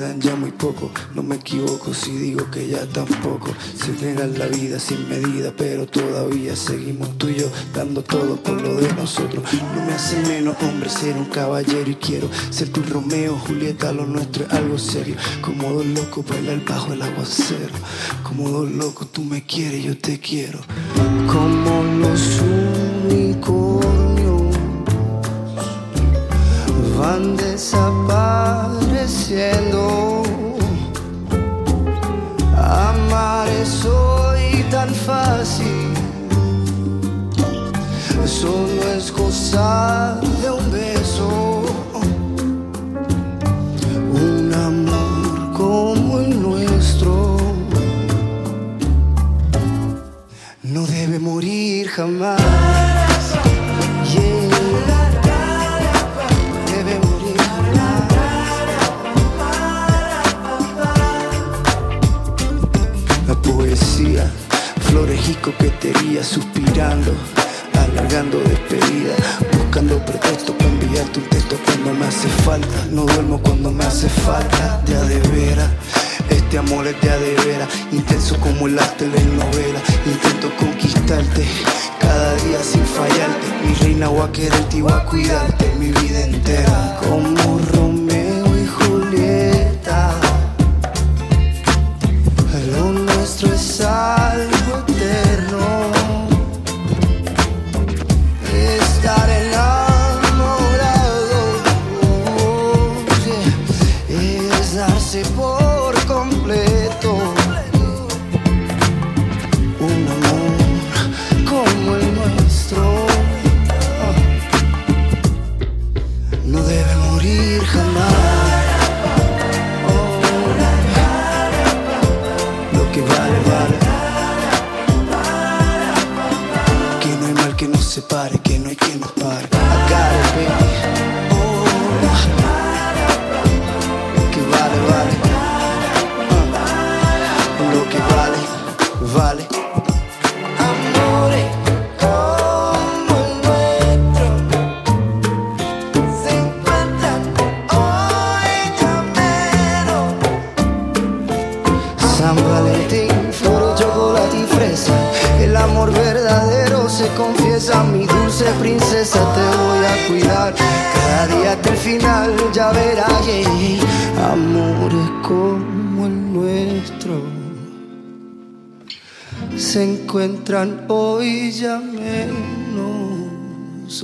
quedan ya muy poco. No me equivoco si digo que ya tampoco. Se pega la vida sin medida, pero todavía seguimos tú y yo dando todo por lo de nosotros. No me hace menos hombre ser un caballero y quiero ser tu Romeo, Julieta, lo nuestro es algo serio. Como dos locos bailar bajo el aguacero. Como dos locos tú me quieres, yo te quiero. Como los unicornios van desapareciendo. Amar es hoy tan fácil, solo es cosa de un beso. Un amor como el nuestro no debe morir jamás. Coquetería, suspirando, alargando despedida, buscando pretexto para enviarte un texto cuando me hace falta. No duermo cuando me hace falta, de a de veras. Este amor es de a de veras, intenso como las telenovelas. Intento conquistarte cada día sin fallarte. Mi reina voy a quererte y voy a cuidarte mi vida entera. Como Romeo y Julieta. Nuestro es algo eterno. Separe, que no hay quien nos pare. I got it, baby. Que vale, vale. Lo que vale, vale. Amores como nuestro se encuentran hoy menos. San Valentín, flor, chocolate y fresa. El amor verdadero se confiesa. Mi dulce princesa, te voy a cuidar. Cada día hasta el final, ya verás. yeah. Amores como el nuestro se encuentran hoy ya menos.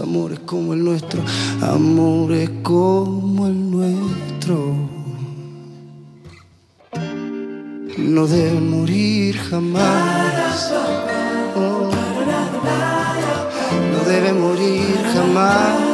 Amores como el nuestro, amores como el nuestro no deben morir jamás. Oh, no deben morir jamás.